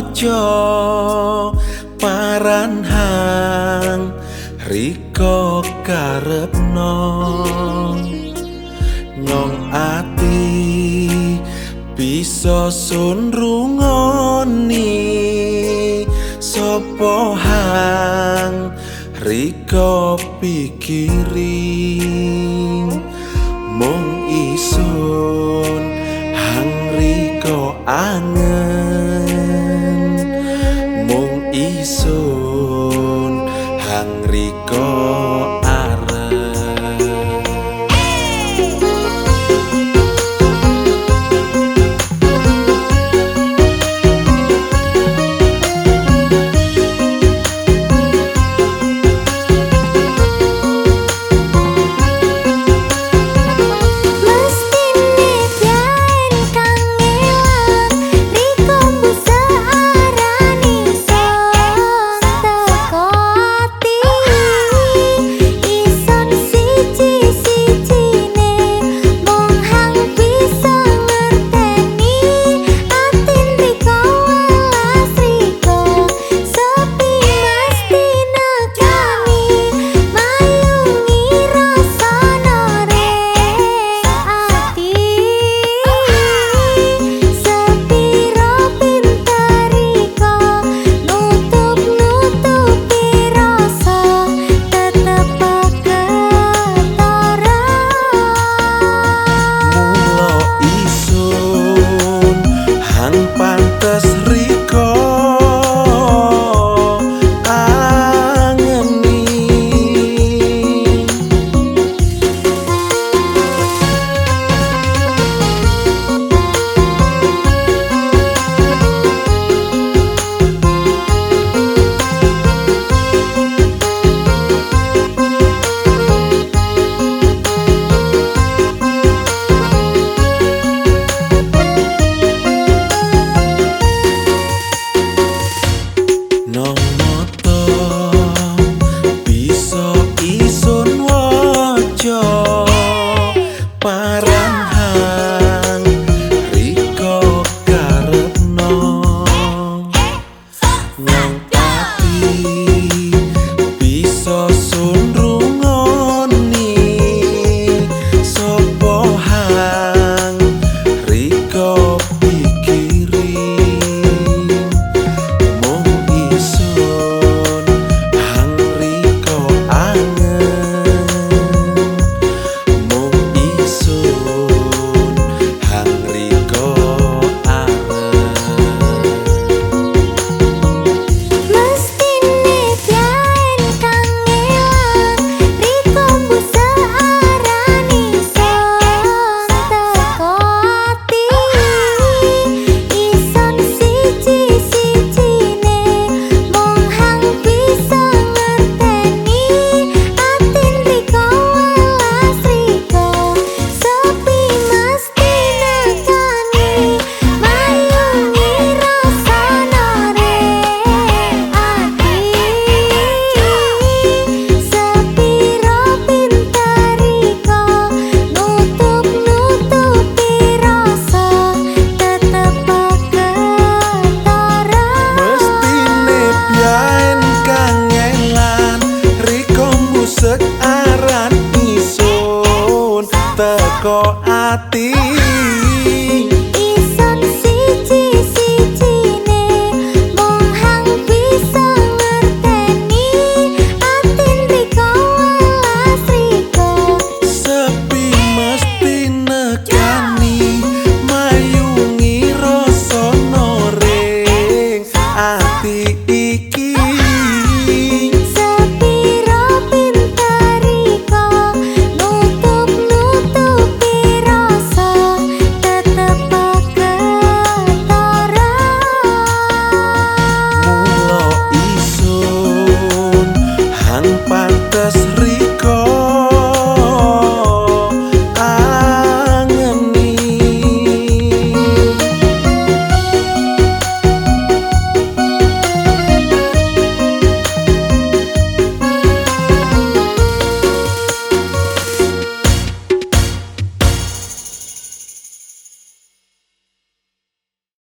sun waja paran hang riko karepno nyong ati bisa sun rungoni. Sopo hang riko pikiring mung isun hang riko nosso